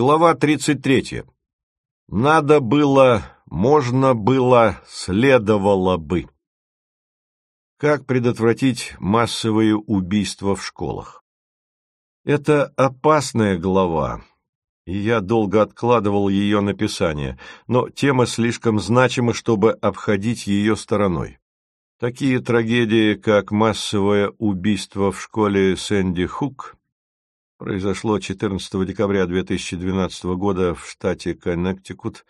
Глава 33. Надо было, можно было, следовало бы. Как предотвратить массовые убийства в школах? Это опасная глава, и я долго откладывал ее написание, но тема слишком значима, чтобы обходить ее стороной. Такие трагедии, как массовое убийство в школе Сэнди Хук, произошло 14 декабря 2012 года в штате Коннектикут.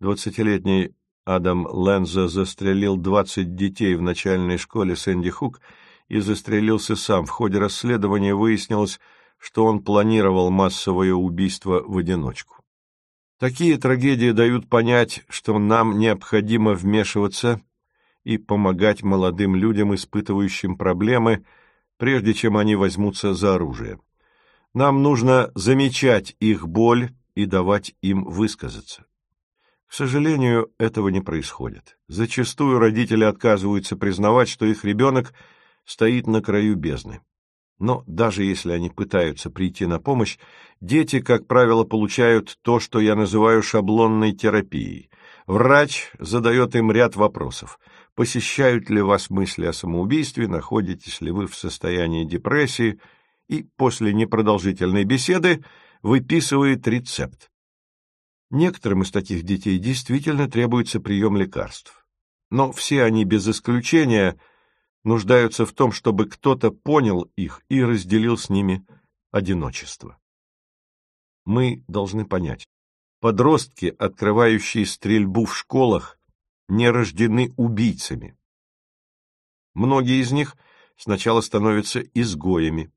Двадцатилетний Адам Ленза застрелил 20 детей в начальной школе Сэнди Хук и застрелился сам. В ходе расследования выяснилось, что он планировал массовое убийство в одиночку. Такие трагедии дают понять, что нам необходимо вмешиваться и помогать молодым людям, испытывающим проблемы, прежде чем они возьмутся за оружие. Нам нужно замечать их боль и давать им высказаться. К сожалению, этого не происходит. Зачастую родители отказываются признавать, что их ребенок стоит на краю бездны. Но даже если они пытаются прийти на помощь, дети, как правило, получают то, что я называю шаблонной терапией. Врач задает им ряд вопросов. Посещают ли вас мысли о самоубийстве, находитесь ли вы в состоянии депрессии – и после непродолжительной беседы выписывает рецепт. Некоторым из таких детей действительно требуется прием лекарств. Но все они без исключения нуждаются в том, чтобы кто-то понял их и разделил с ними одиночество. Мы должны понять, подростки, открывающие стрельбу в школах, не рождены убийцами. Многие из них сначала становятся изгоями,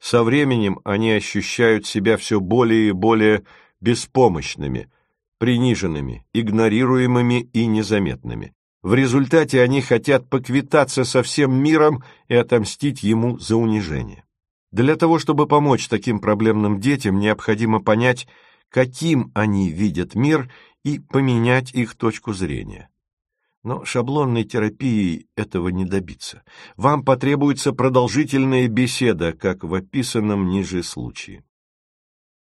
со временем они ощущают себя все более и более беспомощными, приниженными, игнорируемыми и незаметными. В результате они хотят поквитаться со всем миром и отомстить ему за унижение. Для того, чтобы помочь таким проблемным детям, необходимо понять, каким они видят мир и поменять их точку зрения. Но шаблонной терапией этого не добиться. Вам потребуется продолжительная беседа, как в описанном ниже случае.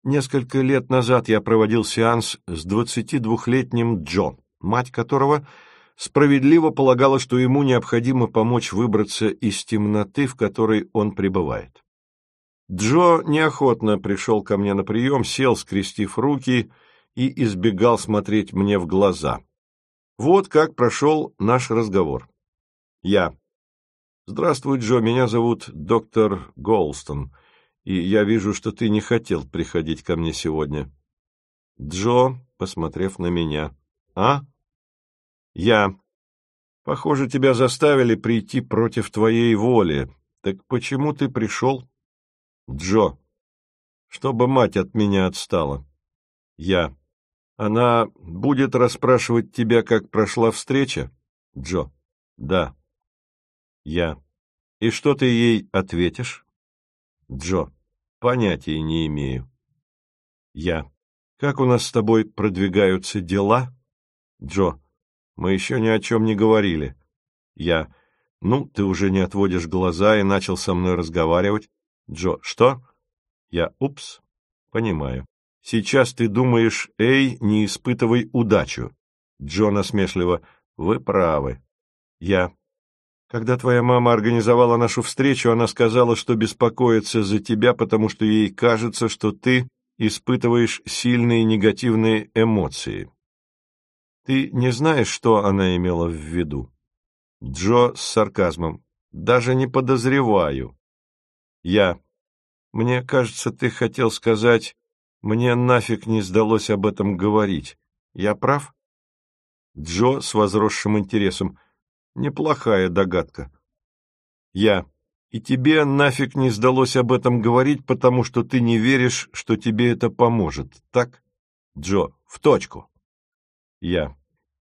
Несколько лет назад я проводил сеанс с 22-летним Джо, мать которого справедливо полагала, что ему необходимо помочь выбраться из темноты, в которой он пребывает. Джо неохотно пришел ко мне на прием, сел, скрестив руки, и избегал смотреть мне в глаза. Вот как прошел наш разговор. Я. Здравствуй, Джо, меня зовут доктор Голстон, и я вижу, что ты не хотел приходить ко мне сегодня. Джо, посмотрев на меня. А? Я. Похоже, тебя заставили прийти против твоей воли. Так почему ты пришел? Джо. Чтобы мать от меня отстала. Я. Она будет расспрашивать тебя, как прошла встреча? Джо. Да. Я. И что ты ей ответишь? Джо. Понятия не имею. Я. Как у нас с тобой продвигаются дела? Джо. Мы еще ни о чем не говорили. Я. Ну, ты уже не отводишь глаза и начал со мной разговаривать. Джо. Что? Я. Упс. Понимаю. Сейчас ты думаешь, эй, не испытывай удачу. Джон насмешливо. Вы правы. Я. Когда твоя мама организовала нашу встречу, она сказала, что беспокоится за тебя, потому что ей кажется, что ты испытываешь сильные негативные эмоции. Ты не знаешь, что она имела в виду? Джо с сарказмом. Даже не подозреваю. Я. Мне кажется, ты хотел сказать, мне нафиг не сдалось об этом говорить. Я прав? Джо с возросшим интересом. Неплохая догадка. Я. И тебе нафиг не сдалось об этом говорить, потому что ты не веришь, что тебе это поможет, так? Джо. В точку. Я.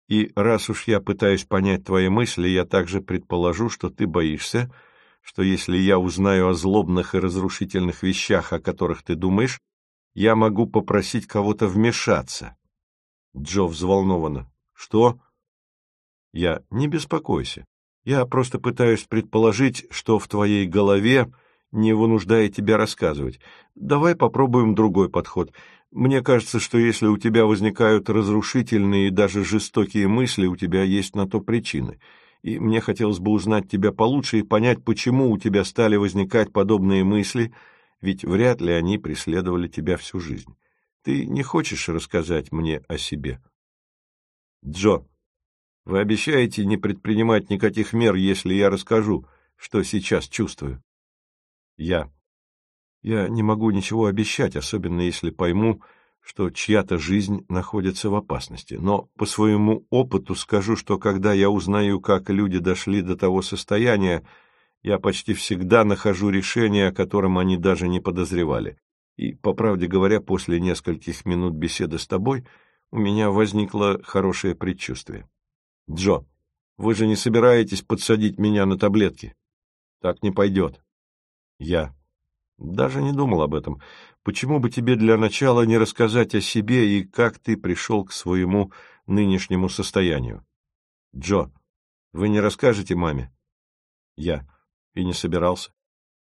И раз уж я пытаюсь понять твои мысли, я также предположу, что ты боишься, что если я узнаю о злобных и разрушительных вещах, о которых ты думаешь, я могу попросить кого-то вмешаться. Джо взволнованно. Что? Я. Не беспокойся. Я просто пытаюсь предположить, что в твоей голове не вынуждая тебя рассказывать. Давай попробуем другой подход. Мне кажется, что если у тебя возникают разрушительные и даже жестокие мысли, у тебя есть на то причины. И мне хотелось бы узнать тебя получше и понять, почему у тебя стали возникать подобные мысли, ведь вряд ли они преследовали тебя всю жизнь. Ты не хочешь рассказать мне о себе? Джо, вы обещаете не предпринимать никаких мер, если я расскажу, что сейчас чувствую? Я. Я не могу ничего обещать, особенно если пойму, что чья-то жизнь находится в опасности. Но по своему опыту скажу, что когда я узнаю, как люди дошли до того состояния, я почти всегда нахожу решение, о котором они даже не подозревали. И, по правде говоря, после нескольких минут беседы с тобой у меня возникло хорошее предчувствие. Джо, вы же не собираетесь подсадить меня на таблетки? Так не пойдет. Я. Даже не думал об этом. Почему бы тебе для начала не рассказать о себе и как ты пришел к своему нынешнему состоянию? Джо, вы не расскажете маме? Я. И не собирался.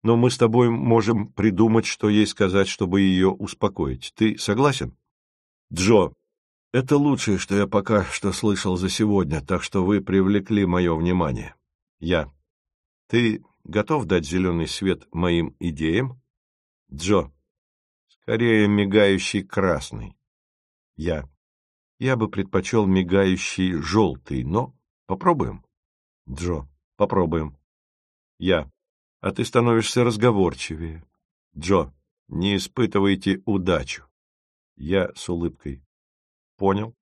Но мы с тобой можем придумать, что ей сказать, чтобы ее успокоить. Ты согласен? Джо, это лучшее, что я пока что слышал за сегодня, так что вы привлекли мое внимание. Я. Ты готов дать зеленый свет моим идеям? Джо. Скорее мигающий красный. Я. Я бы предпочел мигающий желтый, но попробуем. Джо. Попробуем. Я. А ты становишься разговорчивее. Джо. Не испытывайте удачу. Я с улыбкой. Понял.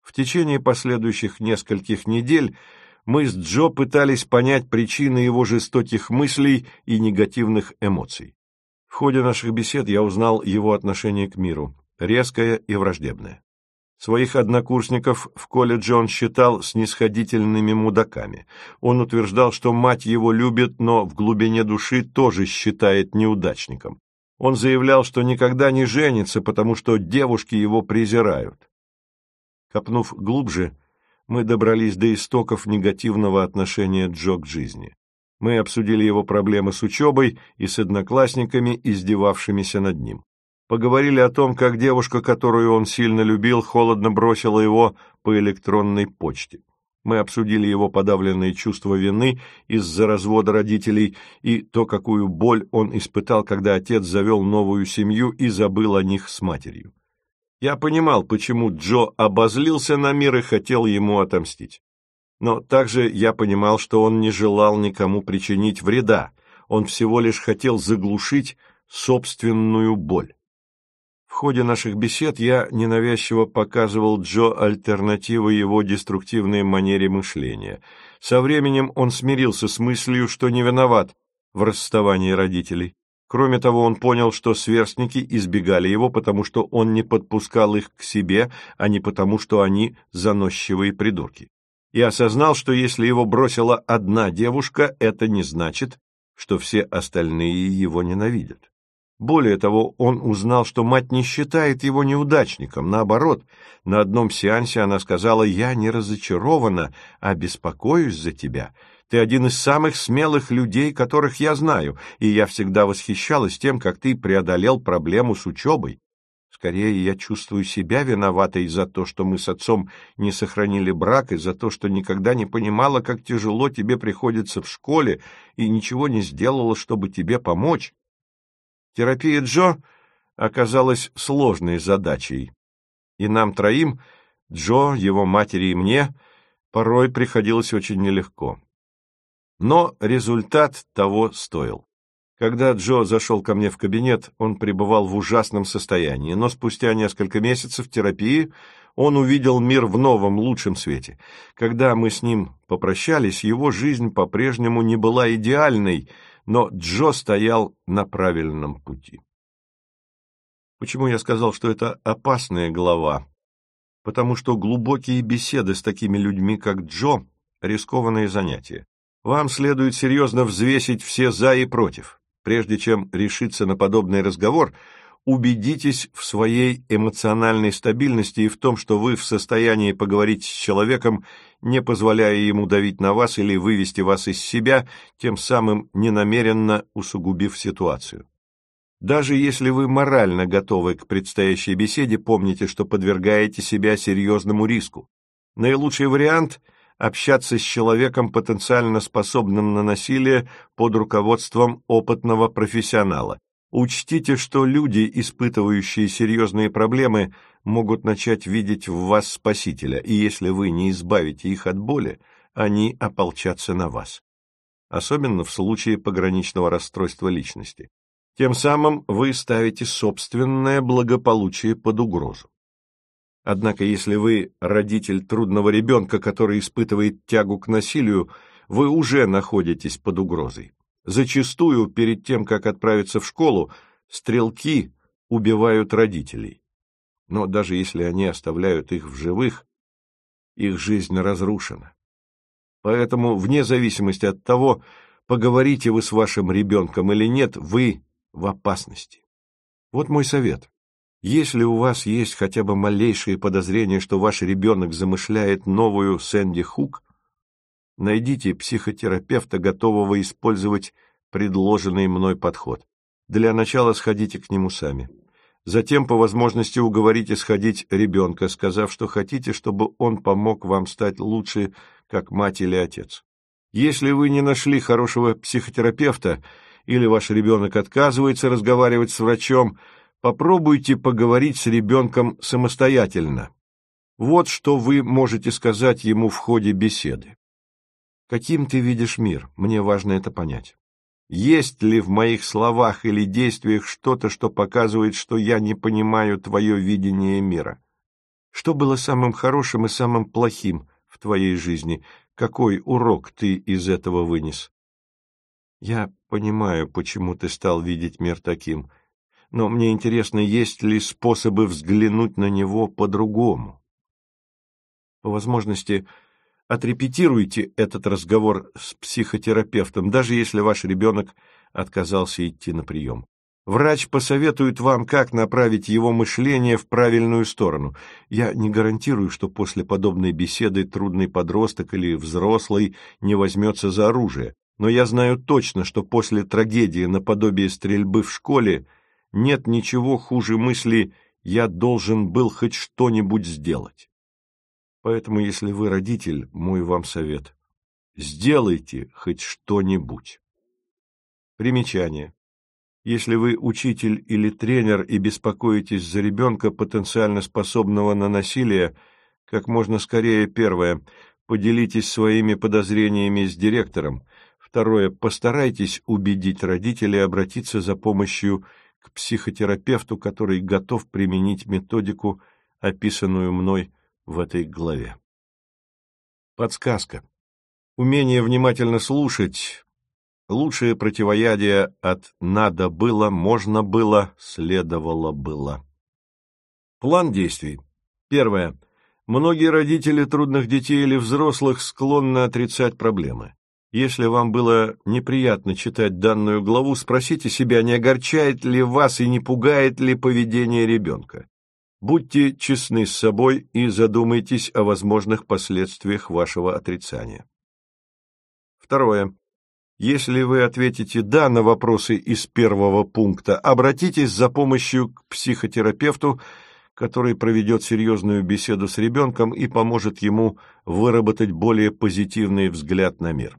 В течение последующих нескольких недель мы с Джо пытались понять причины его жестоких мыслей и негативных эмоций. В ходе наших бесед я узнал его отношение к миру, резкое и враждебное. Своих однокурсников в колледже он считал снисходительными мудаками. Он утверждал, что мать его любит, но в глубине души тоже считает неудачником. Он заявлял, что никогда не женится, потому что девушки его презирают. Копнув глубже, мы добрались до истоков негативного отношения Джо к жизни. Мы обсудили его проблемы с учебой и с одноклассниками, издевавшимися над ним. Поговорили о том, как девушка, которую он сильно любил, холодно бросила его по электронной почте. Мы обсудили его подавленные чувства вины из-за развода родителей и то, какую боль он испытал, когда отец завел новую семью и забыл о них с матерью. Я понимал, почему Джо обозлился на мир и хотел ему отомстить. Но также я понимал, что он не желал никому причинить вреда, он всего лишь хотел заглушить собственную боль. Ходе наших бесед я ненавязчиво показывал Джо альтернативы его деструктивной манере мышления. Со временем он смирился с мыслью, что не виноват в расставании родителей. Кроме того, он понял, что сверстники избегали его, потому что он не подпускал их к себе, а не потому, что они заносчивые придурки. И осознал, что если его бросила одна девушка, это не значит, что все остальные его ненавидят. Более того, он узнал, что мать не считает его неудачником. Наоборот, на одном сеансе она сказала, «Я не разочарована, а беспокоюсь за тебя. Ты один из самых смелых людей, которых я знаю, и я всегда восхищалась тем, как ты преодолел проблему с учебой. Скорее, я чувствую себя виноватой за то, что мы с отцом не сохранили брак, и за то, что никогда не понимала, как тяжело тебе приходится в школе, и ничего не сделала, чтобы тебе помочь. Терапия Джо оказалась сложной задачей, и нам троим, Джо, его матери и мне, порой приходилось очень нелегко. Но результат того стоил. Когда Джо зашел ко мне в кабинет, он пребывал в ужасном состоянии, но спустя несколько месяцев терапии он увидел мир в новом, лучшем свете. Когда мы с ним попрощались, его жизнь по-прежнему не была идеальной, но Джо стоял на правильном пути. Почему я сказал, что это опасная глава? Потому что глубокие беседы с такими людьми, как Джо, рискованные занятия. Вам следует серьезно взвесить все «за» и «против». Прежде чем решиться на подобный разговор, убедитесь в своей эмоциональной стабильности и в том, что вы в состоянии поговорить с человеком, не позволяя ему давить на вас или вывести вас из себя, тем самым ненамеренно усугубив ситуацию. Даже если вы морально готовы к предстоящей беседе, помните, что подвергаете себя серьезному риску. Наилучший вариант – общаться с человеком, потенциально способным на насилие, под руководством опытного профессионала. Учтите, что люди, испытывающие серьезные проблемы, могут начать видеть в вас спасителя, и если вы не избавите их от боли, они ополчатся на вас. Особенно в случае пограничного расстройства личности. Тем самым вы ставите собственное благополучие под угрозу. Однако, если вы родитель трудного ребенка, который испытывает тягу к насилию, вы уже находитесь под угрозой. Зачастую, перед тем, как отправиться в школу, стрелки убивают родителей. Но даже если они оставляют их в живых, их жизнь разрушена. Поэтому, вне зависимости от того, поговорите вы с вашим ребенком или нет, вы в опасности. Вот мой совет. Если у вас есть хотя бы малейшие подозрения, что ваш ребенок замышляет новую Сэнди Хук, Найдите психотерапевта, готового использовать предложенный мной подход. Для начала сходите к нему сами. Затем, по возможности, уговорите сходить ребенка, сказав, что хотите, чтобы он помог вам стать лучше, как мать или отец. Если вы не нашли хорошего психотерапевта или ваш ребенок отказывается разговаривать с врачом, попробуйте поговорить с ребенком самостоятельно. Вот что вы можете сказать ему в ходе беседы. Каким ты видишь мир? Мне важно это понять. Есть ли в моих словах или действиях что-то, что показывает, что я не понимаю твое видение мира? Что было самым хорошим и самым плохим в твоей жизни? Какой урок ты из этого вынес? Я понимаю, почему ты стал видеть мир таким, но мне интересно, есть ли способы взглянуть на него по-другому? По возможности, Отрепетируйте этот разговор с психотерапевтом, даже если ваш ребенок отказался идти на прием. Врач посоветует вам, как направить его мышление в правильную сторону. Я не гарантирую, что после подобной беседы трудный подросток или взрослый не возьмется за оружие, но я знаю точно, что после трагедии наподобие стрельбы в школе нет ничего хуже мысли «я должен был хоть что-нибудь сделать». Поэтому, если вы родитель, мой вам совет. Сделайте хоть что-нибудь. Примечание. Если вы учитель или тренер и беспокоитесь за ребенка, потенциально способного на насилие, как можно скорее, первое, поделитесь своими подозрениями с директором, второе, постарайтесь убедить родителей обратиться за помощью к психотерапевту, который готов применить методику, описанную мной в этой главе. Подсказка. Умение внимательно слушать – лучшее противоядие от «надо было», «можно было», «следовало было». План действий. Первое. Многие родители трудных детей или взрослых склонны отрицать проблемы. Если вам было неприятно читать данную главу, спросите себя, не огорчает ли вас и не пугает ли поведение ребенка. Будьте честны с собой и задумайтесь о возможных последствиях вашего отрицания. Второе. Если вы ответите «да» на вопросы из первого пункта, обратитесь за помощью к психотерапевту, который проведет серьезную беседу с ребенком и поможет ему выработать более позитивный взгляд на мир.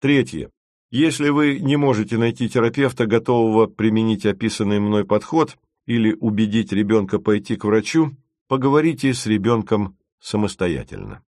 Третье. Если вы не можете найти терапевта, готового применить описанный мной подход – или убедить ребенка пойти к врачу, поговорите с ребенком самостоятельно.